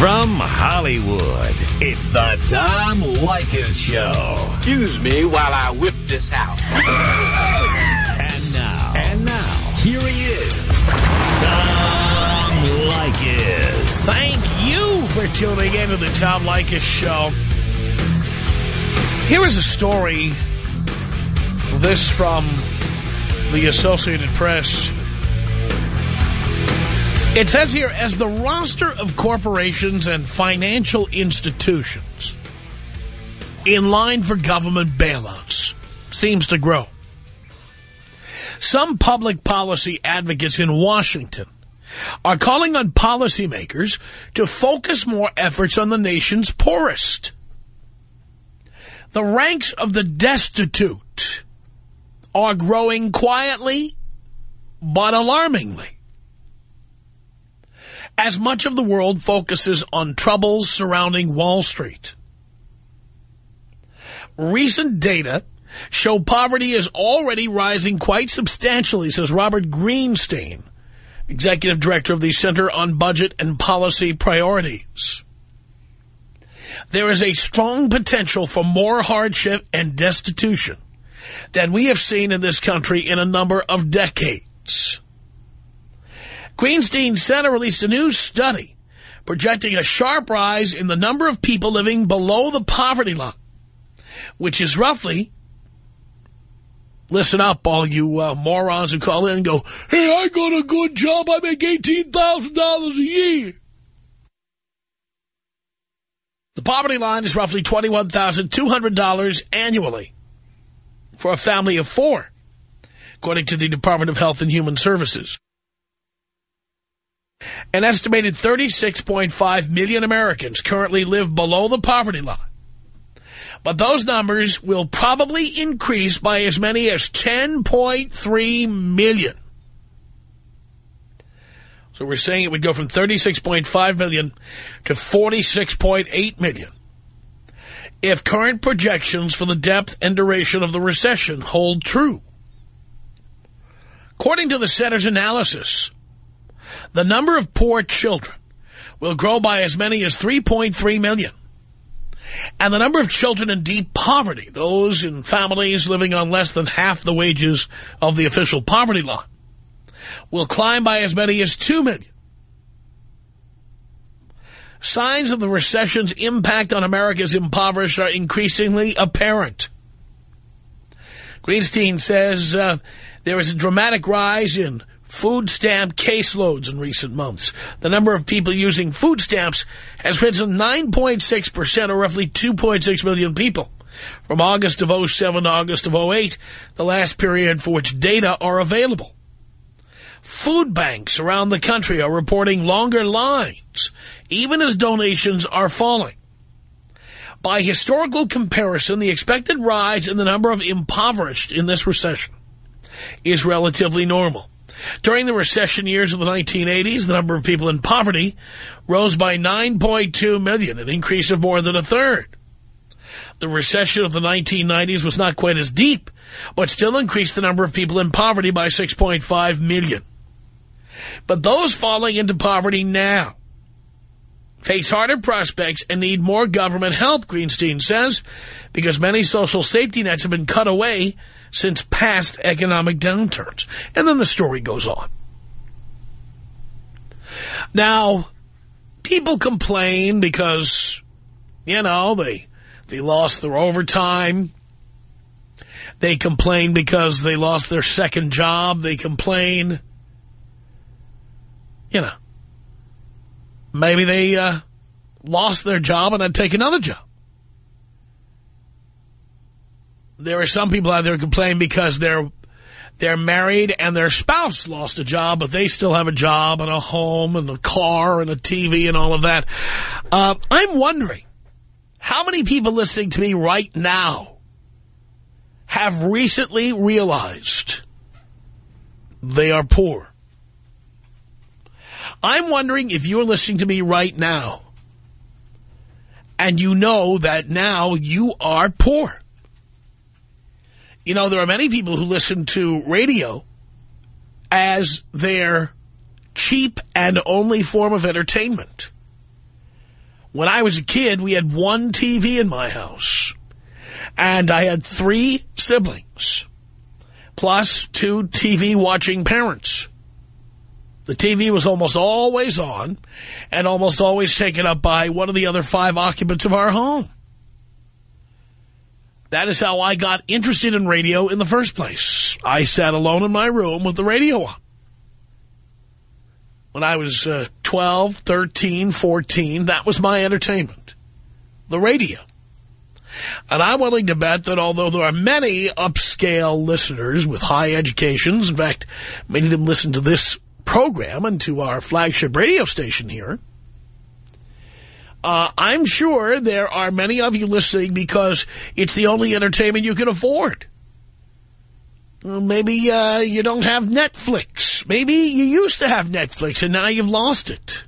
From Hollywood, it's the Tom Leykis Show. Excuse me while I whip this out. And now. And now. Here he is. Tom Leykis. Thank you for tuning in to the Tom Leykis Show. Here is a story. This from the Associated Press. It says here, as the roster of corporations and financial institutions in line for government bailouts seems to grow, some public policy advocates in Washington are calling on policymakers to focus more efforts on the nation's poorest. The ranks of the destitute are growing quietly but alarmingly. As much of the world focuses on troubles surrounding Wall Street. Recent data show poverty is already rising quite substantially, says Robert Greenstein, Executive Director of the Center on Budget and Policy Priorities. There is a strong potential for more hardship and destitution than we have seen in this country in a number of decades. Greenstein Center released a new study projecting a sharp rise in the number of people living below the poverty line, which is roughly, listen up, all you uh, morons who call in and go, hey, I got a good job, I make $18,000 a year. The poverty line is roughly $21,200 annually for a family of four, according to the Department of Health and Human Services. An estimated 36.5 million Americans currently live below the poverty line. But those numbers will probably increase by as many as 10.3 million. So we're saying it would go from 36.5 million to 46.8 million. If current projections for the depth and duration of the recession hold true. According to the Center's analysis, the number of poor children will grow by as many as 3.3 million. And the number of children in deep poverty, those in families living on less than half the wages of the official poverty line, will climb by as many as 2 million. Signs of the recession's impact on America's impoverished are increasingly apparent. Greenstein says uh, there is a dramatic rise in food stamp caseloads in recent months. The number of people using food stamps has risen 9.6%, or roughly 2.6 million people, from August of 07 to August of 08, the last period for which data are available. Food banks around the country are reporting longer lines, even as donations are falling. By historical comparison, the expected rise in the number of impoverished in this recession is relatively normal. During the recession years of the 1980s, the number of people in poverty rose by 9.2 million, an increase of more than a third. The recession of the 1990s was not quite as deep, but still increased the number of people in poverty by 6.5 million. But those falling into poverty now face harder prospects and need more government help, Greenstein says, because many social safety nets have been cut away since past economic downturns. And then the story goes on. Now, people complain because, you know, they, they lost their overtime. They complain because they lost their second job. They complain, you know, maybe they uh, lost their job and had to take another job. There are some people out there who complain because they're they're married and their spouse lost a job, but they still have a job and a home and a car and a TV and all of that. Uh, I'm wondering how many people listening to me right now have recently realized they are poor. I'm wondering if you're listening to me right now and you know that now you are poor. You know, there are many people who listen to radio as their cheap and only form of entertainment. When I was a kid, we had one TV in my house. And I had three siblings, plus two TV-watching parents. The TV was almost always on and almost always taken up by one of the other five occupants of our home. That is how I got interested in radio in the first place. I sat alone in my room with the radio on. When I was uh, 12, 13, 14, that was my entertainment. The radio. And I'm willing to bet that although there are many upscale listeners with high educations, in fact, many of them listen to this program and to our flagship radio station here, uh, I'm sure there are many of you listening because it's the only entertainment you can afford. maybe uh, you don't have Netflix. Maybe you used to have Netflix and now you've lost it.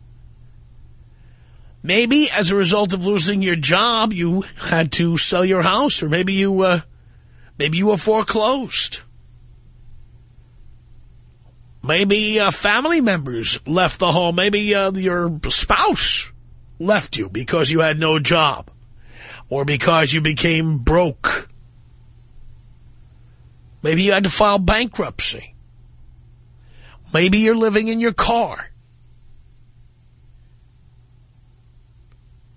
Maybe as a result of losing your job, you had to sell your house, or maybe you, uh, maybe you were foreclosed. Maybe uh, family members left the home. Maybe uh, your spouse left you because you had no job or because you became broke. Maybe you had to file bankruptcy. Maybe you're living in your car.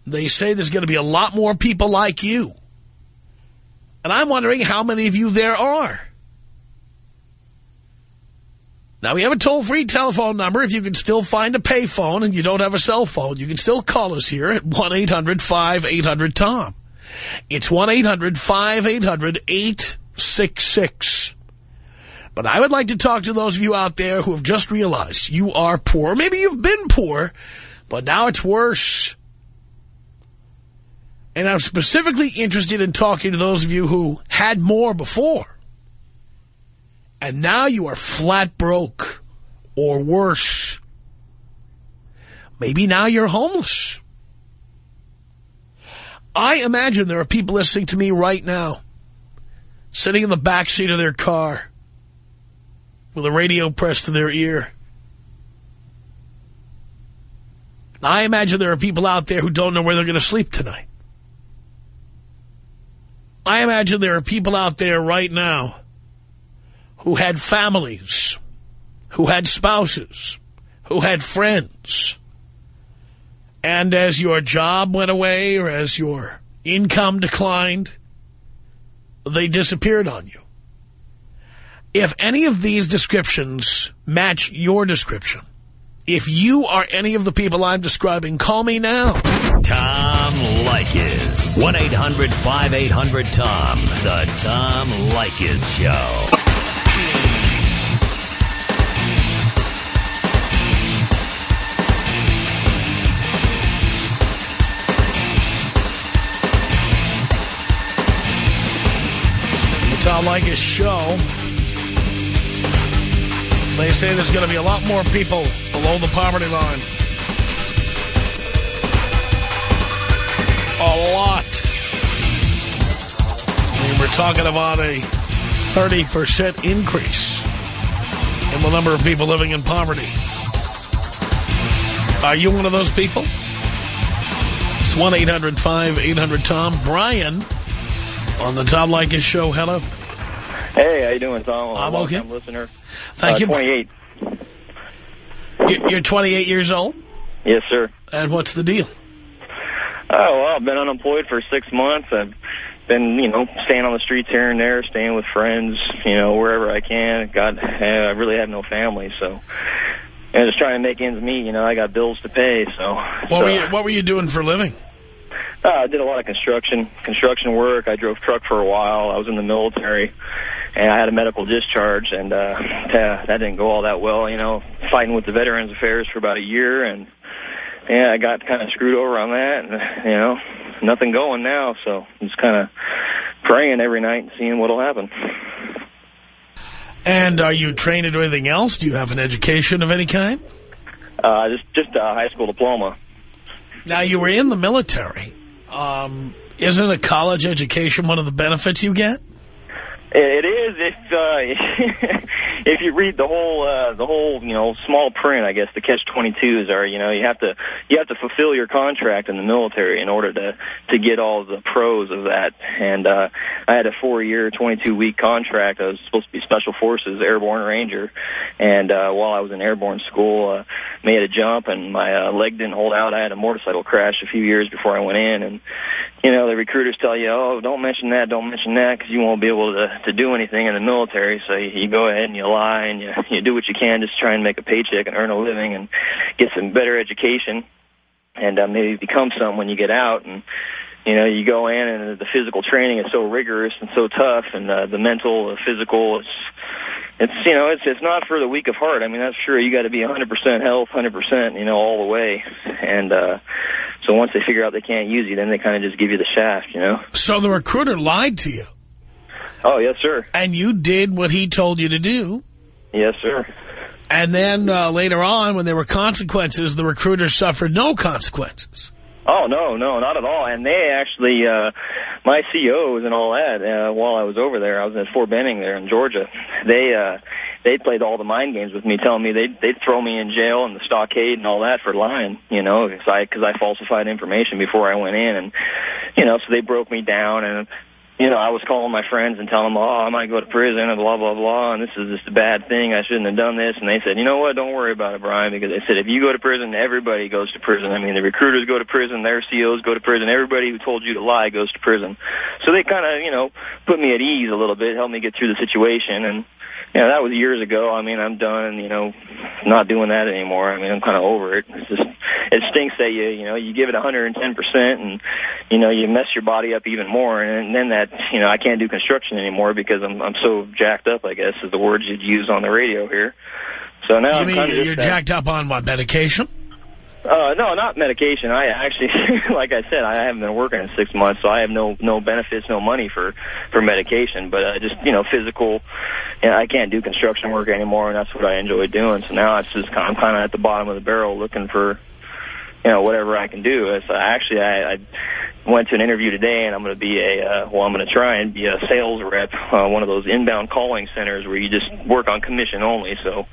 They say there's going to be a lot more people like you. And I'm wondering how many of you there are. Now, we have a toll-free telephone number. If you can still find a payphone and you don't have a cell phone, you can still call us here at 1-800-5800-TOM. It's 1-800-5800-866. But I would like to talk to those of you out there who have just realized you are poor. Maybe you've been poor, but now it's worse. And I'm specifically interested in talking to those of you who had more before. And now you are flat broke or worse. Maybe now you're homeless. I imagine there are people listening to me right now, sitting in the back seat of their car with a radio pressed to their ear. I imagine there are people out there who don't know where they're going to sleep tonight. I imagine there are people out there right now who had families, who had spouses, who had friends. And as your job went away or as your income declined, they disappeared on you. If any of these descriptions match your description, if you are any of the people I'm describing, call me now. Tom Leykis. 1-800-5800-TOM. The Tom Leykis Show. Tom Leykis show. They say there's going to be a lot more people below the poverty line. A lot. I mean, we're talking about a 30% increase in the number of people living in poverty. Are you one of those people? It's 1-800-5800-TOM. Brian on the Tom Leykis show. Hello. Hey, how you doing, Tom? I'm okay. I'm listener. Thank uh, you. 28. You- You're 28 years old? Yes, sir. And what's the deal? Oh, well, I've been unemployed for six months. I've been, you know, staying on the streets here and there, staying with friends, you know, wherever I can. God, I really have no family, so... And just trying to make ends meet, you know, I got bills to pay, so... What, so, were you, what were you doing for a living? Uh, I did a lot of construction, construction work. I drove truck for a while. I was in the military, and I had a medical discharge, and uh, that didn't go all that well. You know, fighting with the Veterans Affairs for about a year, and yeah, I got kind of screwed over on that, and you know, nothing going now. So I'm just kind of praying every night and seeing what'll happen. And are you trained do anything else? Do you have an education of any kind? Uh, just just a high school diploma. Now, you were in the military. Um, isn't a college education one of the benefits you get? It is if uh, if you read the whole uh, the whole you know small print, I guess the catch 22s are you know you have to you have to fulfill your contract in the military in order to to get all the pros of that. And uh, I had a four year, 22 week contract. I was supposed to be Special Forces Airborne Ranger, and uh, while I was in airborne school, uh, made a jump and my uh, leg didn't hold out. I had a motorcycle crash a few years before I went in, and you know the recruiters tell you, oh, don't mention that, don't mention that, because you won't be able to to do anything in the military. So you, you go ahead and you lie and you you do what you can just try and make a paycheck and earn a living and get some better education and uh, maybe become some when you get out and you know you go in and the physical training is so rigorous and so tough and uh, the mental the physical it's it's you know it's it's not for the weak of heart. I mean that's sure you got to be 100% health 100% you know all the way. And uh so once they figure out they can't use you then they kind of just give you the shaft you know? So the recruiter lied to you, oh yes sir and you did what he told you to do. yes sir And then uh, later on, when there were consequences, the recruiter suffered no consequences. Oh no, no, not at all. And they actually, uh, my COs and all that. Uh, while I was over there, I was at Fort Benning there in Georgia. They uh, they played all the mind games with me, telling me they'd they'd throw me in jail and the stockade and all that for lying. You know, because I because I falsified information before I went in, and you know, so they broke me down and. You know, I was calling my friends and telling them, oh, I might go to prison and blah, blah, blah, and this is just a bad thing. I shouldn't have done this. And they said, you know what, don't worry about it, Brian, because they said if you go to prison, everybody goes to prison. I mean, the recruiters go to prison, their COs go to prison, everybody who told you to lie goes to prison. So they kind of, you know, put me at ease a little bit, helped me get through the situation, and yeah, that was years ago. I mean, I'm done, you know, not doing that anymore. I mean, I'm kind of over it. It's just, it stinks that you, you know, you give it 110% and, you know, you mess your body up even more. And then that, you know, I can't do construction anymore because I'm, I'm so jacked up, I guess, is the words you'd use on the radio here. So now You I'm mean kind of you're jacked up on what, medication? Uh, no, not medication. I actually, like I said, I haven't been working in six months, so I have no no benefits, no money for for medication. But uh, just you know, physical. You know, I can't do construction work anymore, and that's what I enjoy doing. So now it's just I'm kind of at the bottom of the barrel, looking for you know whatever I can do. It's uh, actually I, I went to an interview today, and I'm going to be a uh, well, I'm going to try and be a sales rep, uh, one of those inbound calling centers where you just work on commission only. So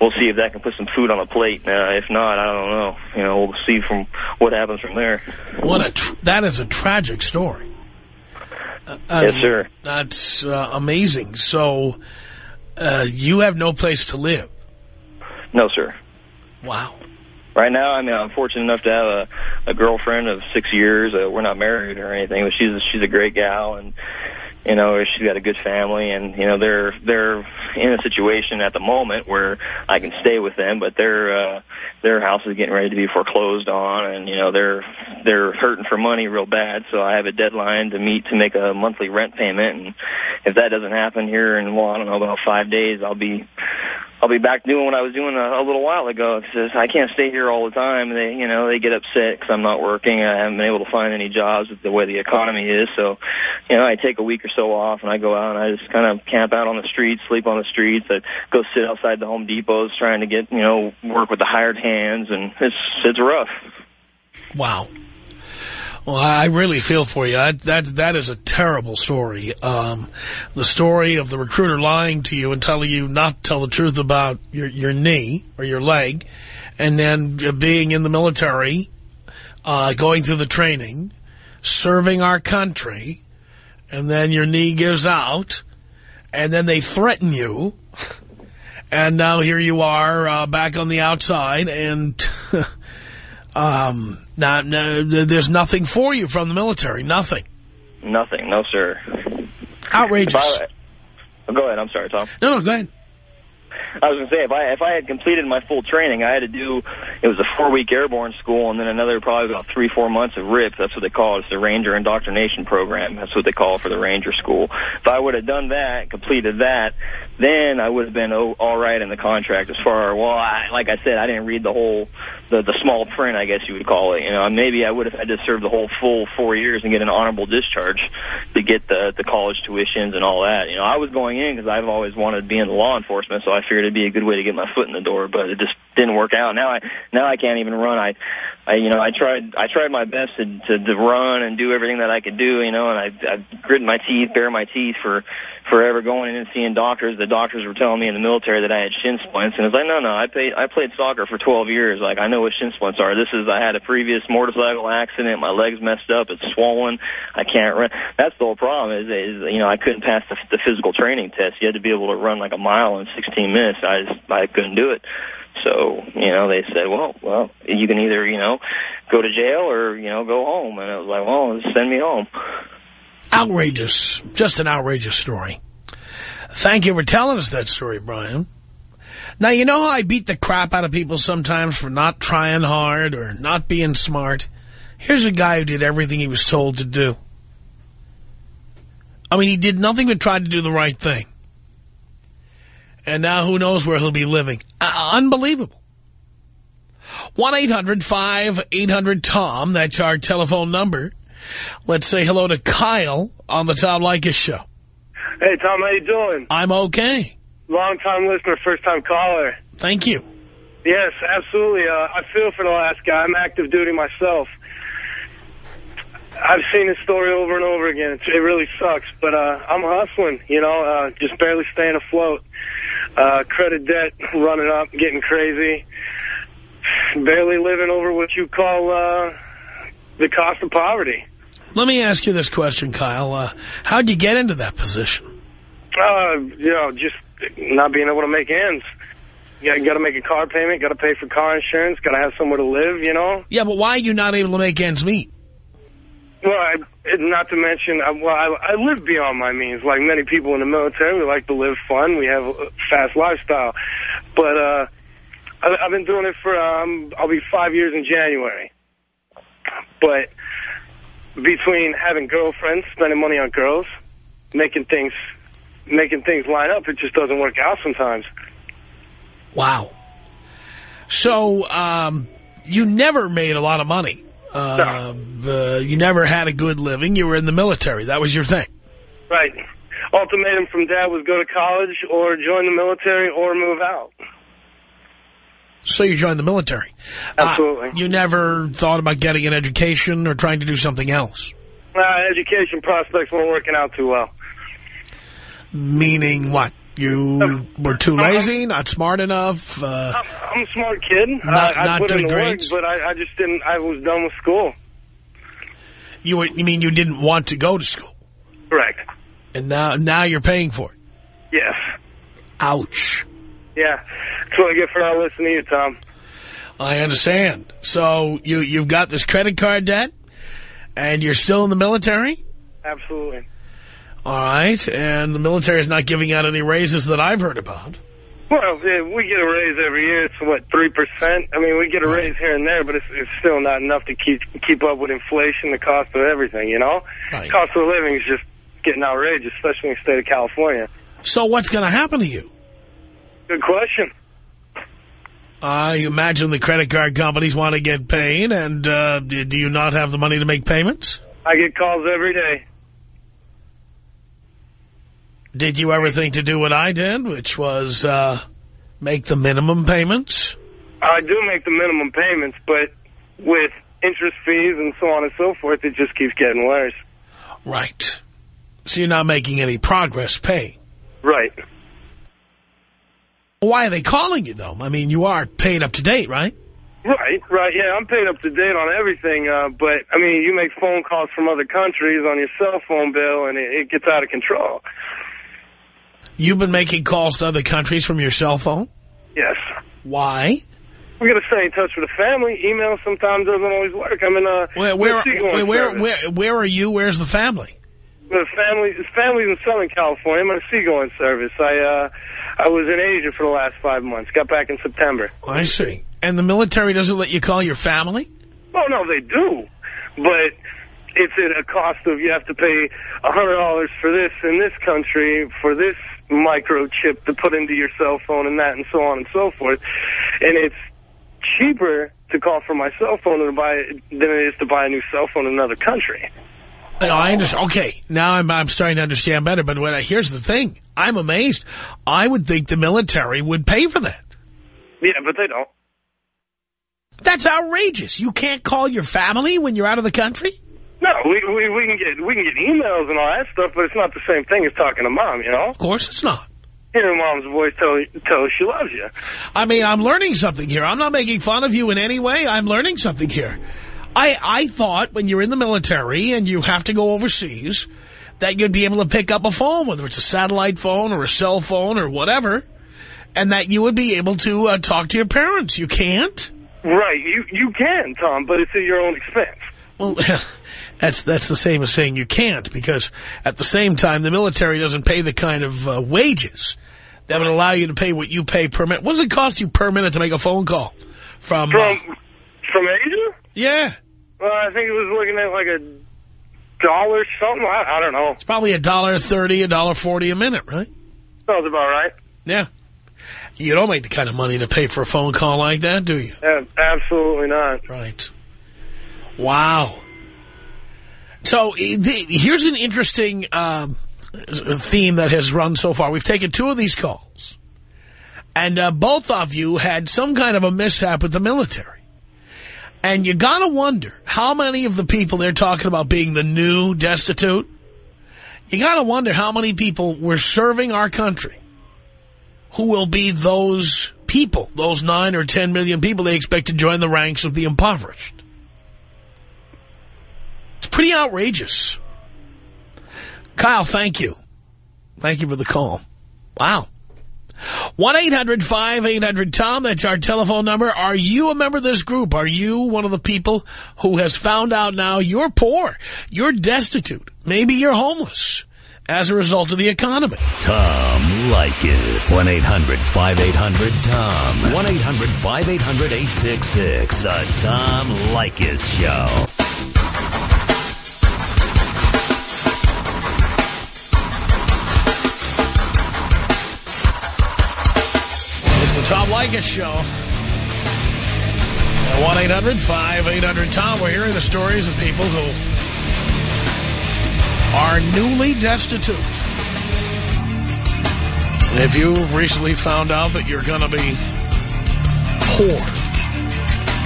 we'll see if that can put some food on the plate. Uh, if not, I don't know. You know, we'll see from what happens from there. What a tr that is a tragic story. Uh, Yes, um, sir. That's uh, amazing. So uh, you have no place to live. No, sir. Wow. Right now, I mean, I'm fortunate enough to have a, a girlfriend of six years. Uh, we're not married or anything, but she's she's a great gal, and you know she's got a good family, and you know they're they're in a situation at the moment where I can stay with them, but their uh, their house is getting ready to be foreclosed on, and you know they're they're hurting for money real bad. So I have a deadline to meet to make a monthly rent payment, and if that doesn't happen here in well, I don't know about five days, I'll be I'll be back doing what I was doing a, a little while ago. Says I can't stay here all the time. They, you know, they get upset because I'm not working. I haven't been able to find any jobs with the way the economy is. So, you know, I take a week or so off and I go out and I just kind of camp out on the streets, sleep on the streets. I go sit outside the Home Depots trying to get, you know, work with the hired hands, and it's it's rough. Wow. Well, I really feel for you. That that, that is a terrible story. Um, the story of the recruiter lying to you and telling you not to tell the truth about your, your knee or your leg, and then being in the military, uh, going through the training, serving our country, and then your knee gives out, and then they threaten you, and now here you are uh, back on the outside, and... Um, now, no, there's nothing for you from the military. Nothing. Nothing, no sir. Outrageous. I, oh, go ahead. I'm sorry, Tom. No, no, go ahead. I was gonna say if I if I had completed my full training, I had to do it was a four week airborne school and then another probably about three four months of RIP. That's what they call it. It's the Ranger Indoctrination Program. That's what they call it for the Ranger School. If I would have done that, completed that, then I would have been all right in the contract as far. Well, I, like I said, I didn't read the whole the the small print, I guess you would call it. You know, maybe I would have had to serve the whole full four years and get an honorable discharge to get the the college tuitions and all that. You know, I was going in because I've always wanted to be in law enforcement, so I figured it'd be a good way to get my foot in the door. But it just didn't work out. Now I now I can't even run. I I you know I tried I tried my best to to, to run and do everything that I could do. You know, and I I grit my teeth, bare my teeth for forever going in and seeing doctors. The doctors were telling me in the military that I had shin splints, and it's like, no, no, I played I played soccer for 12 years. Like I know what shin splints are. This is I had a previous motorcycle accident. My legs messed up. It's swollen. I can't run. That's the whole problem. Is, is you know I couldn't pass the, the physical training test. You had to be able to run like a mile in 16 minutes. I just I couldn't do it. So, you know, they said, well, well, you can either, you know, go to jail or, you know, go home. And I was like, well, send me home. Outrageous. Just an outrageous story. Thank you for telling us that story, Brian. Now, you know how I beat the crap out of people sometimes for not trying hard or not being smart? Here's a guy who did everything he was told to do. I mean, he did nothing but try to do the right thing. And now who knows where he'll be living. Uh, unbelievable. 1-800-5800-TOM. That's our telephone number. Let's say hello to Kyle on the Tom Leykis show. Hey, Tom, how you doing? I'm okay. Long-time listener, first-time caller. Thank you. Yes, absolutely. Uh, I feel for the last guy. I'm active duty myself. I've seen his story over and over again. It, it really sucks, but uh, I'm hustling, you know, uh, just barely staying afloat. Uh, credit debt running up, getting crazy. Barely living over what you call uh, the cost of poverty. Let me ask you this question, Kyle. Uh, how'd you get into that position? Uh, you know, just not being able to make ends. You got to make a car payment, got to pay for car insurance, got to have somewhere to live, you know? Yeah, but why are you not able to make ends meet? Well, I, not to mention, I, well, I, I live beyond my means. Like many people in the military, we like to live fun. We have a fast lifestyle. But uh, I, I've been doing it for, um, I'll be five years in January. But between having girlfriends, spending money on girls, making things, making things line up, it just doesn't work out sometimes. Wow. So um, you never made a lot of money. Uh, uh, you never had a good living. You were in the military. That was your thing. Right. Ultimatum from Dad was go to college or join the military or move out. So you joined the military. Absolutely. Uh, you never thought about getting an education or trying to do something else? Uh, education prospects weren't working out too well. Meaning what? You were too lazy, not smart enough? Uh, I'm, a smart kid. Not, I, I not put in the grades? work, but I, I just didn't, I was done with school. You, were, you mean you didn't want to go to school? Correct. And now, now you're paying for it? Yes. Ouch. Yeah. That's what I get for not listening to you, Tom. I understand. So you, you've got this credit card debt, and you're still in the military? Absolutely. All right, and the military is not giving out any raises that I've heard about. Well, yeah, we get a raise every year. It's, what, 3%? I mean, we get a raise here and there, but it's, it's still not enough to keep keep up with inflation, the cost of everything, you know? Right. Cost of living is just getting outrageous, especially in the state of California. So what's going to happen to you? Good question. I imagine the credit card companies want to get paid, and uh, do you not have the money to make payments? I get calls every day. Did you ever think to do what I did, which was uh, make the minimum payments? I do make the minimum payments, but with interest fees and so on and so forth, it just keeps getting worse. Right. So you're not making any progress paying. Right. Why are they calling you, though? I mean, you are paid up to date, right? Right, right. Yeah, I'm paid up to date on everything, uh, but, I mean, you make phone calls from other countries on your cell phone bill, and it, it gets out of control. You've been making calls to other countries from your cell phone? Yes. Why? We got to stay in touch with the family. Email sometimes doesn't always work. I'm in a Where, where, where, where, where, where are you? Where's the family? The family, his family's in Southern California. I'm in a seagoing service. I, uh, I was in Asia for the last five months. Got back in September. I see. And the military doesn't let you call your family? Oh, no, they do. But it's at a cost of you have to pay a $100 for this in this country, for this microchip to put into your cell phone and that and so on and so forth. And it's cheaper to call from my cell phone than, to buy, than it is to buy a new cell phone in another country. Uh, I understand. Okay, now I'm, I'm starting to understand better. But when I, here's the thing. I'm amazed. I would think the military would pay for that. Yeah, but they don't. That's outrageous. You can't call your family when you're out of the country? No, we, we we can get we can get emails and all that stuff, but it's not the same thing as talking to mom. You know, Of course it's not. hearing mom's voice tell tell she loves you. I mean, I'm learning something here. I'm not making fun of you in any way. I'm learning something here. I, I thought when you're in the military and you have to go overseas that you'd be able to pick up a phone, whether it's a satellite phone or a cell phone or whatever, and that you would be able to uh, talk to your parents. You can't? Right, you you can, Tom, but it's at your own expense. Well, that's that's the same as saying you can't, because at the same time, the military doesn't pay the kind of uh, wages that would allow you to pay what you pay per minute. What does it cost you per minute to make a phone call? From, uh, From from Asia? yeah, Well, I think it was looking at like a dollar something. I, I don't know. it's probably a dollar thirty, a dollar forty a minute, right? Sounds about right. Yeah. You don't make the kind of money to pay for a phone call like that, do you? Yeah, absolutely not. Right. Wow. So the, here's an interesting um, theme that has run so far. We've taken two of these calls, and uh, both of you had some kind of a mishap with the military. And you got to wonder how many of the people they're talking about being the new destitute, you got to wonder how many people were serving our country who will be those people, those nine or ten million people they expect to join the ranks of the impoverished. It's pretty outrageous. Kyle, thank you. Thank you for the call. Wow. 1-800-5800-TOM, that's our telephone number. Are you a member of this group? Are you one of the people who has found out now you're poor, you're destitute, maybe you're homeless as a result of the economy? Tom Leykis. 1-800-5800-TOM. 1-800-5800-866. The Tom Leykis Show. The Tom Leykis Show. At 1-800-5800-TOM. We're hearing the stories of people who are newly destitute. And if you've recently found out that you're going to be poor,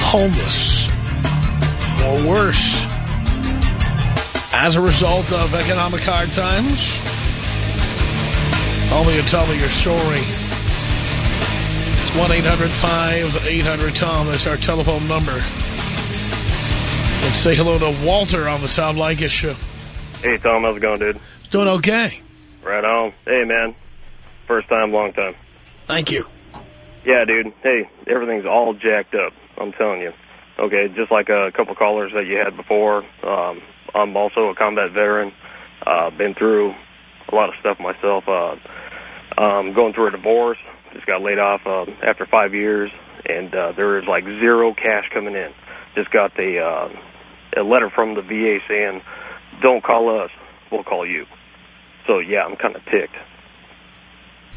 homeless, or worse, as a result of economic hard times, only you tell me your story. It's 1-800-5800-TOM. That's our telephone number. Let's say hello to Walter on the Tom Leykis show. Hey, Tom, how's it going, dude? Doing okay. Right on. Hey, man. First time, long time. Thank you. Yeah, dude. Hey, everything's all jacked up. I'm telling you. Okay, just like a couple callers that you had before. Um, I'm also a combat veteran. Uh, been through a lot of stuff myself. Uh, um, going through a divorce. Just got laid off uh, after five years, and uh, there was like zero cash coming in. Just got the uh, a letter from the VA saying, "Don't call us, we'll call you." So yeah, I'm kind of ticked.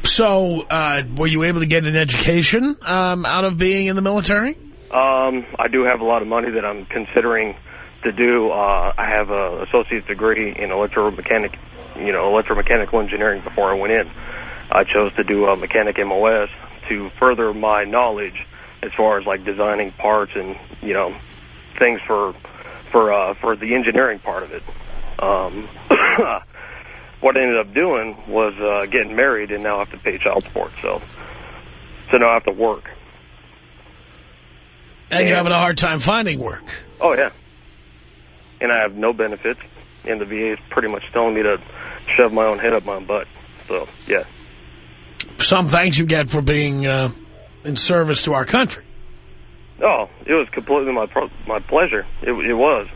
So, uh, were you able to get an education um, out of being in the military? Um, I do have a lot of money that I'm considering to do. Uh, I have a associate's degree in electromechanic, you know, electromechanical engineering before I went in. I chose to do a mechanic MOS to further my knowledge as far as like designing parts and you know things for for uh, for the engineering part of it. Um, what I ended up doing was uh, getting married and now I have to pay child support. So so now I have to work. And you're having a hard time finding work. Oh, yeah. And I have no benefits, and the VA is pretty much telling me to shove my own head up my own butt. So, yeah. Some thanks you get for being uh, in service to our country. Oh, it was completely my pro my pleasure. It, it was.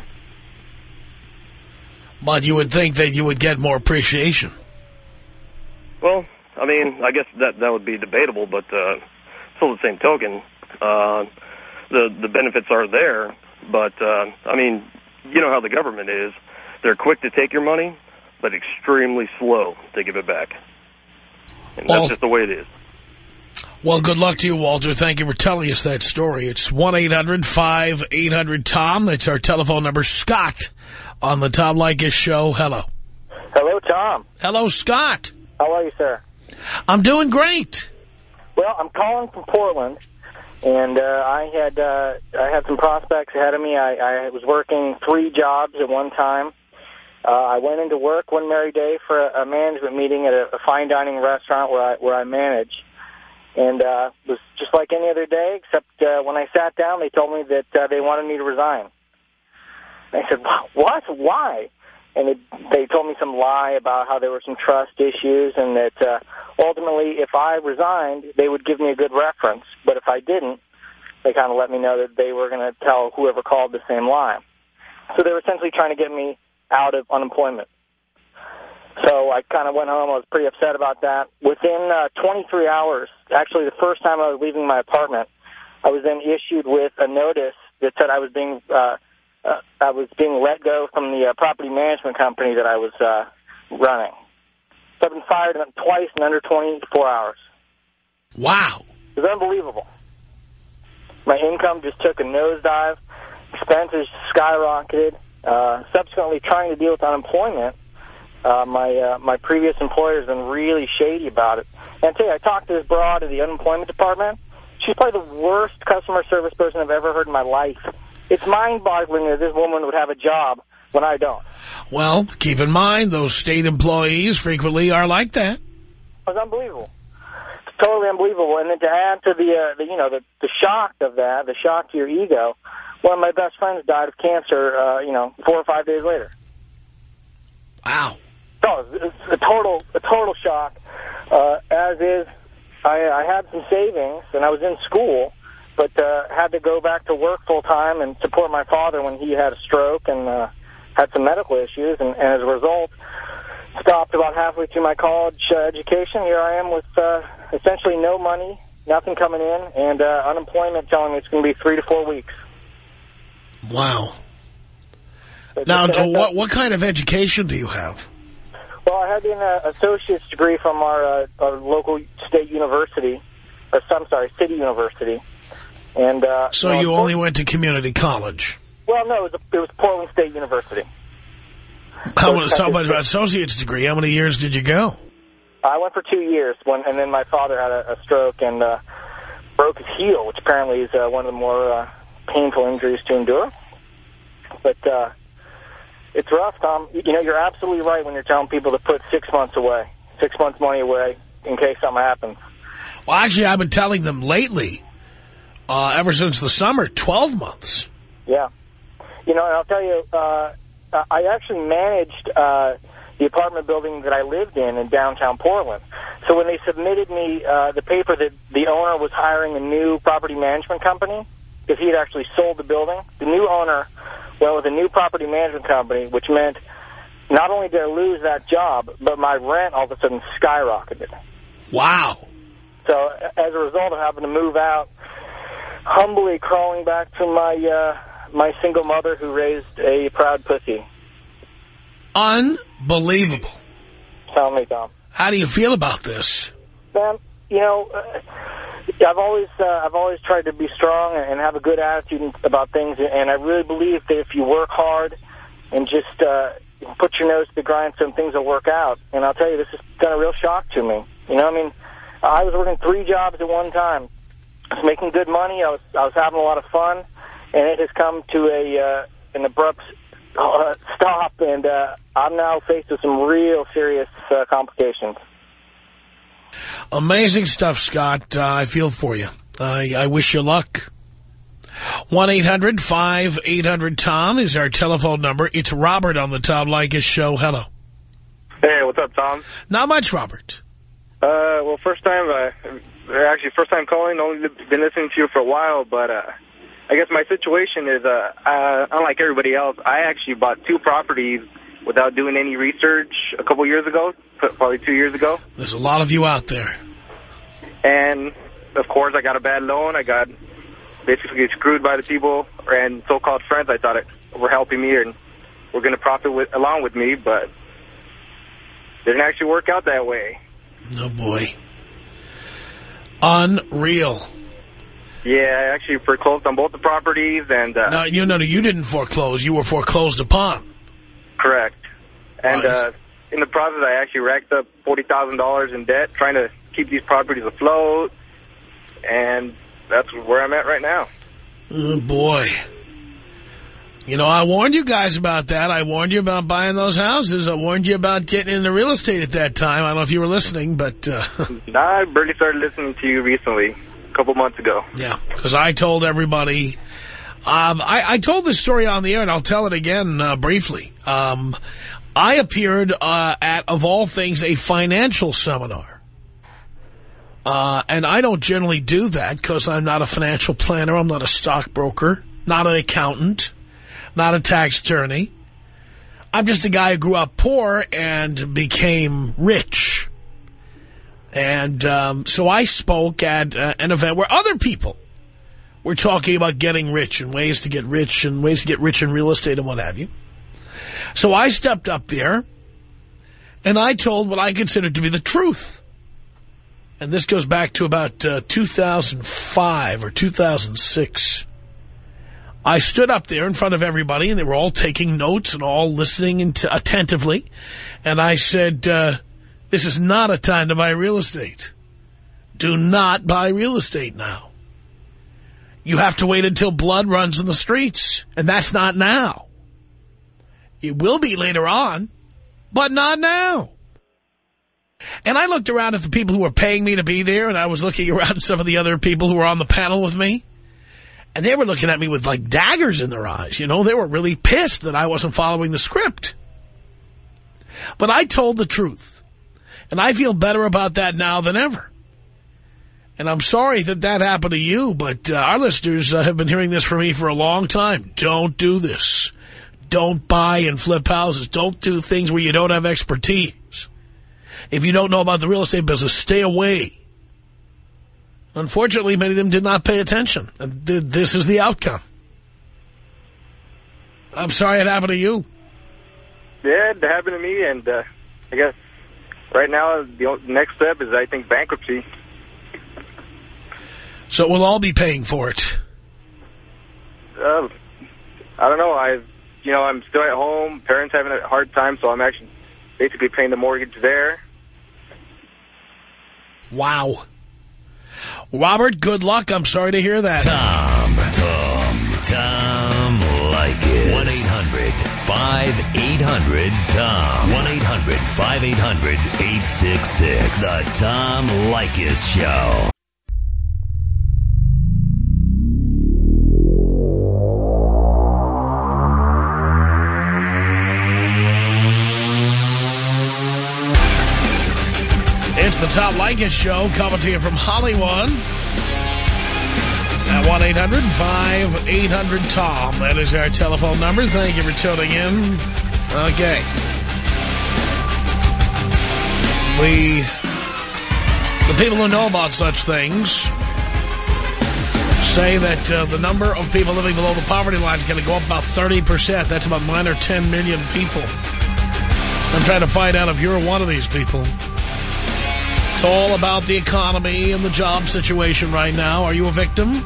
But you would think that you would get more appreciation. Well, I mean, I guess that that would be debatable, but uh, still the same token, uh, the the benefits are there. But uh, I mean, you know how the government is; they're quick to take your money, but extremely slow to give it back. And Well- that's just the way it is. Well, good luck to you, Walter. Thank you for telling us that story. It's 1-800-5800-TOM. That's our telephone number. Scott on the Tom Leykis show. Hello. Hello, Tom. Hello, Scott. How are you, sir? I'm doing great. Well, I'm calling from Portland, And uh, I had uh, I had some prospects ahead of me. I, I was working three jobs at one time. Uh, I went into work one merry day for a, a management meeting at a, a fine dining restaurant where I where I manage, and uh, it was just like any other day. Except uh, when I sat down, they told me that uh, they wanted me to resign. And I said, "What? Why?" And it, they told me some lie about how there were some trust issues, and that uh, ultimately, if I resigned, they would give me a good reference. But if I didn't, they kind of let me know that they were going to tell whoever called the same lie. So they were essentially trying to get me out of unemployment. So I kind of went home. I was pretty upset about that. Within uh, 23 hours, actually the first time I was leaving my apartment, I was then issued with a notice that said I was being uh, uh, I was being let go from the uh, property management company that I was uh, running. So I've been fired twice in under 24 hours. Wow. It was unbelievable. My income just took a nosedive. Expenses skyrocketed. Uh, subsequently, trying to deal with unemployment, uh, my uh, my previous employer has been really shady about it. And you, I talked to this broad at the unemployment department. She's probably the worst customer service person I've ever heard in my life. It's mind-boggling that this woman would have a job when I don't. Well, keep in mind, those state employees frequently are like that. It was unbelievable. It's totally unbelievable. And then to add to the, uh, the you know, the, the shock of that, the shock to your ego, one of my best friends died of cancer, uh, you know, four or five days later. Wow. So it's a total, a total shock. Uh, as is, I, I had some savings, and I was in school, but uh, had to go back to work full time and support my father when he had a stroke and uh, had some medical issues, and, and as a result, stopped about halfway through my college uh, education. Here I am with uh, essentially no money, nothing coming in, and uh, unemployment telling me it's going to be three to four weeks. Wow. Now, just a heads what what kind of education do you have? Well, I had an uh, associate's degree from our, uh, our local state university, or some sorry, city university, and uh, So you only went to community college. well, no, it was, a, it was Portland State University. How So so much of- associate's degree? How many years did you go? I went for two years, when, and then my father had a, a stroke and uh, broke his heel, which apparently is uh, one of the more uh, painful injuries to endure. But uh, it's rough, Tom. You know, you're absolutely right when you're telling people to put six months away, six months money away in case something happens. Well, actually, I've been telling them lately, uh, ever since the summer, 12 months. Yeah. You know, and I'll tell you, uh, I actually managed uh, the apartment building that I lived in in downtown Portland. So when they submitted me uh, the paper that the owner was hiring a new property management company, because he had actually sold the building, the new owner went with a new property management company, which meant not only did I lose that job, but my rent all of a sudden skyrocketed. Wow. So as a result of having to move out, humbly crawling back to my uh, my single mother who raised a proud pussy. Unbelievable. Tell me, Tom. How do you feel about this? Man, you know, I've always uh, I've always tried to be strong and have a good attitude about things, and I really believe that if you work hard and just uh, put your nose to the grindstone, things will work out. And I'll tell you, this has been a real shock to me. You know, I mean, I was working three jobs at one time. I was making good money. I was I was having a lot of fun, and it has come to a uh, an abrupt uh, stop, and uh, I'm now faced with some real serious uh, complications. Amazing stuff, Scott. Uh, I feel for you. I, I wish you luck. 1-800-5800-TOM is our telephone number. It's Robert on the Tom Leykis show. Hello. Hey, what's up, Tom? Not much, Robert. Uh, well, first time, uh, actually first time calling. Only been listening to you for a while, but uh, I guess my situation is, uh, uh, unlike everybody else, I actually bought two properties without doing any research a couple years ago, probably two years ago. There's a lot of you out there. And, of course, I got a bad loan. I got basically screwed by the people and so-called friends I thought it, were helping me and were going to profit with, along with me, but didn't actually work out that way. Oh, boy. Unreal. Yeah, I actually foreclosed on both the properties and... Uh, No, you, no, no, you didn't foreclose. You were foreclosed upon. Correct. And Right. uh, in the process, I actually racked up $40,000 in debt trying to keep these properties afloat. And that's where I'm at right now. Oh, boy. You know, I warned you guys about that. I warned you about buying those houses. I warned you about getting into real estate at that time. I don't know if you were listening, but... Uh, nah, I barely started listening to you recently, a couple months ago. Yeah, because I told everybody... Um, I, I, told this story on the air, and I'll tell it again uh, briefly. Um, I appeared uh, at, of all things, a financial seminar. Uh, and I don't generally do that because I'm not a financial planner. I'm not a stockbroker, not an accountant not a tax attorney. I'm just a guy who grew up poor and became rich. And um, so I spoke at uh, an event where other people were talking about getting rich and ways to get rich and ways to get rich in real estate and what have you. So I stepped up there and I told what I considered to be the truth. And this goes back to about uh, 2005 or 2006. I stood up there in front of everybody, and they were all taking notes and all listening attentively. And I said, uh, this is not a time to buy real estate. Do not buy real estate now. You have to wait until blood runs in the streets, and that's not now. It will be later on, but not now. And I looked around at the people who were paying me to be there, and I was looking around at some of the other people who were on the panel with me. And they were looking at me with like daggers in their eyes. You know, they were really pissed that I wasn't following the script. But I told the truth. And I feel better about that now than ever. And I'm sorry that that happened to you, but uh, our listeners uh, have been hearing this from me for a long time. Don't do this. Don't buy and flip houses. Don't do things where you don't have expertise. If you don't know about the real estate business, stay away. Unfortunately, many of them did not pay attention. And this is the outcome. I'm sorry it happened to you. Yeah, it happened to me, and uh, I guess right now the next step is, I think, bankruptcy. So we'll all be paying for it. Uh, I don't know. I, you know, I'm still at home. Parents having a hard time, so I'm actually basically paying the mortgage there. Wow. Robert, good luck. I'm sorry to hear that. Tom, Tom, Tom Leykis. 1-800-5800-TOM. 1-800-5800-866. The Tom Leykis Show. The Tom Leykis Show coming to you from Hollywood. At 1-800-5800-TOM. That is our telephone number. Thank you for tuning in. Okay. We, the people who know about such things say that uh, the number of people living below the poverty line is going to go up about 30%. That's about 9 or 10 million people. I'm trying to find out if you're one of these people. It's all about the economy and the job situation right now. Are you a victim?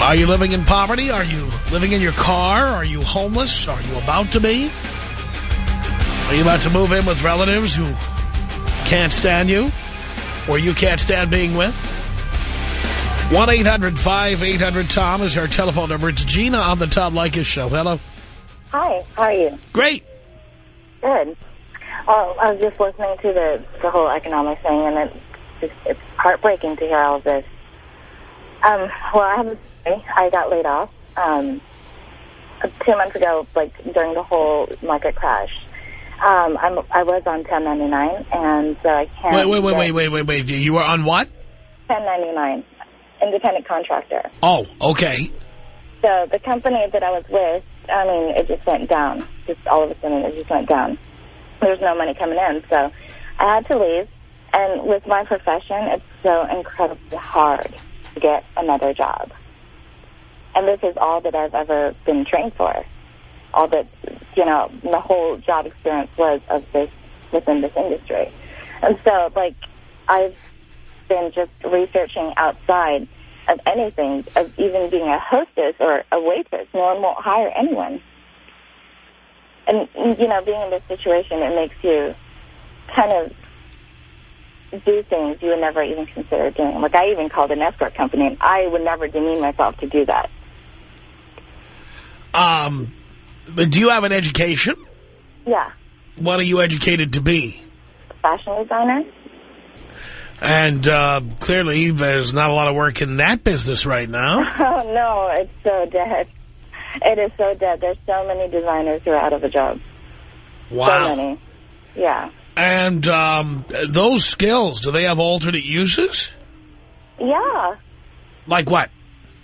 Are you living in poverty? Are you living in your car? Are you homeless? Are you about to be? Are you about to move in with relatives who can't stand you? Or you can't stand being with? 1-800-5800-TOM is our telephone number. It's Gina on the Tom Leykis Show. Hello. Hi, how are you? Great. Good. Well, I was just listening to the the whole economic thing, and it's, just, it's heartbreaking to hear all of this. Um, well, I have a story. I got laid off um, two months ago, like during the whole market crash. Um, I'm, I was on 1099, and so I can't. Wait, wait, wait, wait, wait, wait, wait. You were on what? 1099, independent contractor. Oh, okay. So the company that I was with, I mean, it just went down. Just all of a sudden, it just went down there's no money coming in. So I had to leave. And with my profession, it's so incredibly hard to get another job. And this is all that I've ever been trained for. All that, you know, the whole job experience was of this, within this industry. And so, like, I've been just researching outside of anything, of even being a hostess or a waitress. No one won't hire anyone and, you know, being in this situation, it makes you kind of do things you would never even consider doing. Like I even called an escort company, and I would never demean myself to do that. Um, but do you have an education? Yeah, What are you educated to be? fashion designer. And uh, clearly there's not a lot of work in that business right now. Oh no, it's so dead. It is so dead. There's so many designers who are out of a job. Wow. So many. Yeah. And um, those skills, do they have alternate uses? Yeah. Like what?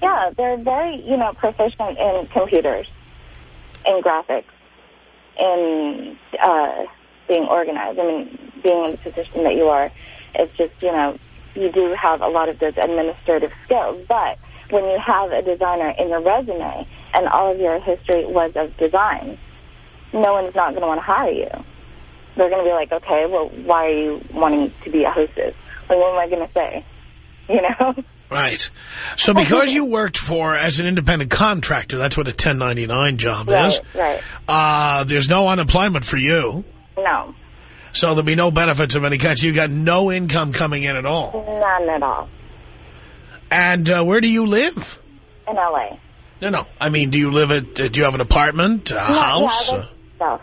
Yeah, they're very, you know, proficient in computers, in graphics, in uh, being organized. I mean, being in the position that you are, it's just, you know, you do have a lot of those administrative skills. But when you have a designer in your resume and all of your history was of design, no one's not going to want to hire you. They're going to be like, okay, well, why are you wanting to be a hostess? Like, what am I going to say? You know? Right. So because you worked for, as an independent contractor, that's what a 1099 job right, is, right. uh, there's no unemployment for you. No. So there'll be no benefits of any kind. So you got no income coming in at all. None at all. And uh, where do you live? In L.A. No, no. I mean, do you live at, uh, do you have an apartment, a Yeah, house? Yeah, I live.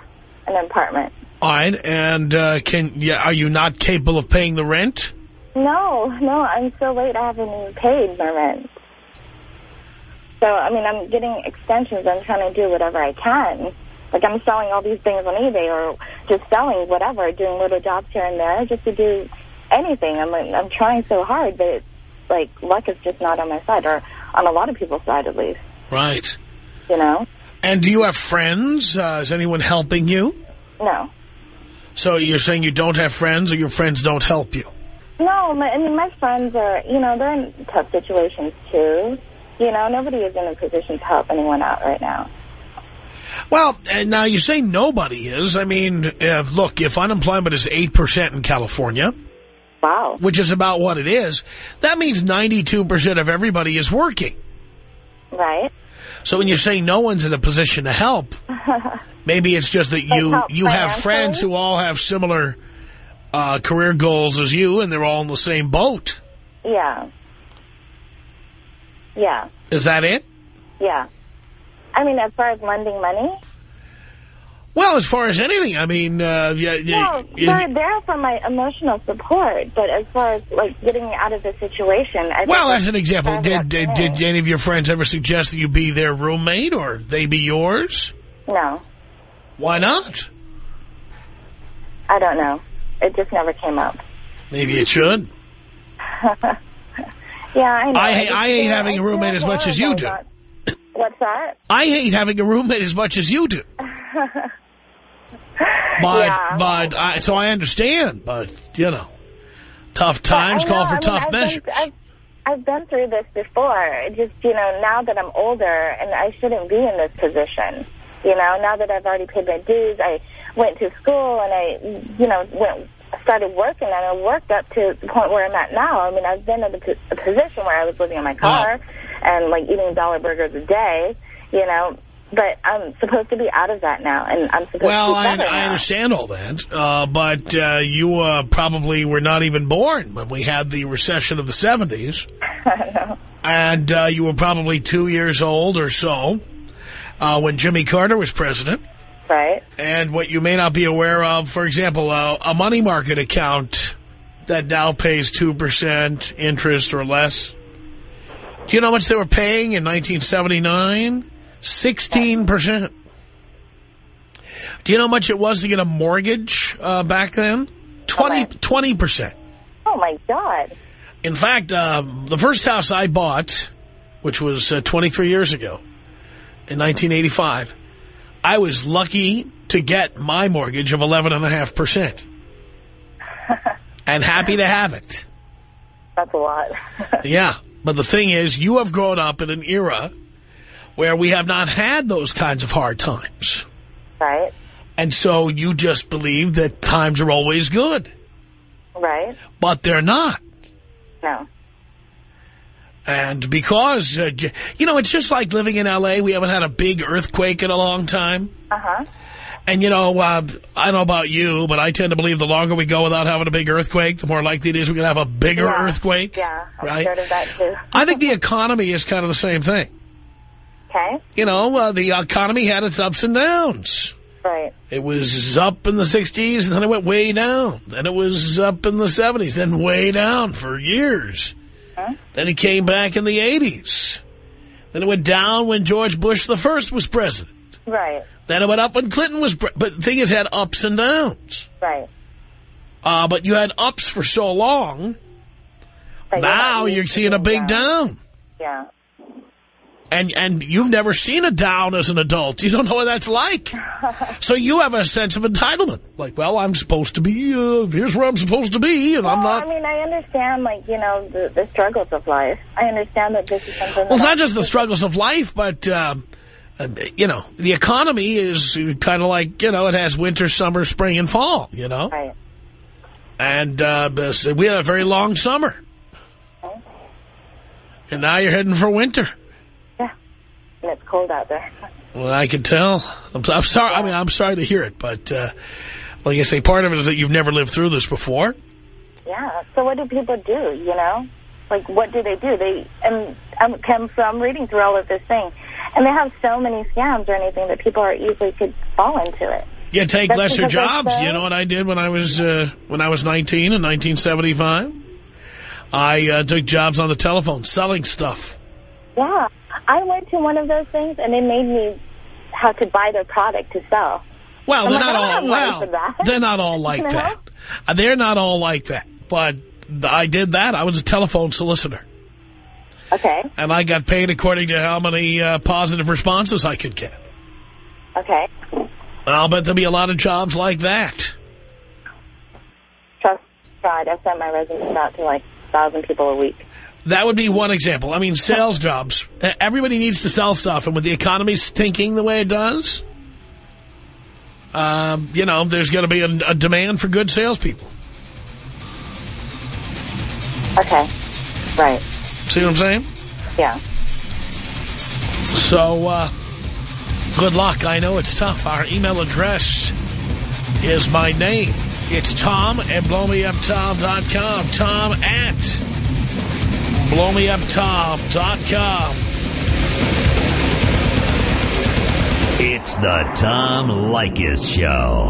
An apartment. All right. And uh, can, yeah, are you not capable of paying the rent? No, no, I'm so late I haven't even paid my rent. So, I mean, I'm getting extensions. I'm trying to do whatever I can. Like, I'm selling all these things on eBay or just selling whatever, doing little jobs here and there just to do anything. I'm, like, I'm trying so hard, but, it's, like, luck is just not on my side, or on a lot of people's side, at least, Right. you know? And do you have friends? Uh, is anyone helping you? No. So you're saying you don't have friends or your friends don't help you? No, my, I mean, my friends are, you know, they're in tough situations, too. You know, nobody is in a position to help anyone out right now. Well, and now you say nobody is. I mean, uh, look, if unemployment is 8% in California, Wow. which is about what it is, that means 92% of everybody is working. Right? So when you say no one's in a position to help, maybe it's just that you, you have friends who all have similar uh, career goals as you, and they're all in the same boat. Yeah. Yeah. Is that it? Yeah. I mean, as far as lending money, Well, as far as anything, I mean, uh, yeah, yeah, no, they're there for my emotional support. But as far as, like, getting me out of the situation... I Well, as an example, did, did did any of your friends ever suggest that you be their roommate or they be yours? No, Why not? I don't know. It just never came up. Maybe it should. Yeah, I know. I hate- I hate having a roommate as much as you do. What's that? I hate having a roommate as much as you do. But Yeah. but I, so I understand. But you know, tough times call for I mean, tough I've measures. Been, I've, I've been through this before. Just, you know, now that I'm older and I shouldn't be in this position. You know, now that I've already paid my dues, I went to school and I, you know, went started working and I worked up to the point where I'm at now. I mean, I've been in a, a position where I was living in my car and like eating dollar burgers a day, you know, but I'm supposed to be out of that now and I'm supposed Well, to be I, better I now. understand all that, uh, but uh, you uh, probably were not even born when we had the recession of the 70s. And uh, you were probably two years old or so uh, when Jimmy Carter was president. Right. And what you may not be aware of, for example, uh, a money market account that now pays 2% interest or less. Do you know how much they were paying in 1979? 16%. Do you know how much it was to get a mortgage uh, back then? 20, 20%. Oh, my God. In fact, uh, the first house I bought, which was uh, 23 years ago, in 1985, I was lucky to get my mortgage of 11.5%. and happy to have it. That's a lot. Yeah. But the thing is, you have grown up in an era where we have not had those kinds of hard times. right. And so you just believe that times are always good. Right. But they're not. No. And because, uh, you know, it's just like living in L.A. We haven't had a big earthquake in a long time. Uh-huh. And, you know, uh, I don't know about you, but I tend to believe the longer we go without having a big earthquake, the more likely it is we're going to have a bigger Yeah. earthquake. Yeah, I'm right? scared of that too. I think the economy is kind of the same thing. Okay, You know, uh, the economy had its ups and downs. right. It was up in the 60s, and then it went way down. Then it was up in the 70s, then way down for years. Then it came back in the 80s. Then it went down when George Bush the first was president. Right, Then it went up when Clinton was president. But the thing is, it had ups and downs. right. Uh, but you had ups for so long, But now you're to seeing a big down. Yeah. And and you've never seen a down as an adult. You don't know what that's like. so you have a sense of entitlement. Like, well, I'm supposed to be, uh, here's where I'm supposed to be, and I'm not. I mean, I understand, like, you know, the, the struggles of life. I understand that this is something well, it's not just the struggles of life, but, um, uh, you know, the economy is kind of like, you know, it has winter, summer, spring, and fall, you know? Right. And uh, we had a very long summer. And now you're heading for winter. Yeah. And it's cold out there. Well, I can tell. I'm, I'm sorry. I mean, I'm sorry to hear it, but uh, like I say, part of it is that you've never lived through this before. Yeah. So what do people do, you know? Like, what do they do? They, and I'm, I'm, so I'm reading through all of this thing, and they have so many scams or anything that people are easily could fall into it. You take That's lesser jobs. You know what I did when I was uh, when I was 19 in 1975? I uh, took jobs on the telephone selling stuff. Yeah. I went to one of those things, and they made me have to buy their product to sell. Well, I'm they're like, not I have all well. They're not all like know? that. Uh, They're not all like that. But I did that. I was a telephone solicitor. Okay. And I got paid according to how many uh, positive responses I could get. Okay. I'll bet there'll be a lot of jobs like that. Trust God, I've sent my resumes out to like thousand people a week. That would be one example. I mean, sales jobs. Everybody needs to sell stuff. And with the economy stinking the way it does, um, you know, there's going to be a, a demand for good salespeople. Okay. Right. See what I'm saying? Yeah. So, uh, good luck. I know it's tough. Our email address is my name. It's Tom at blowmeuptom.com. Tom at blowmeuptom.com. It's the Tom Leykis Show.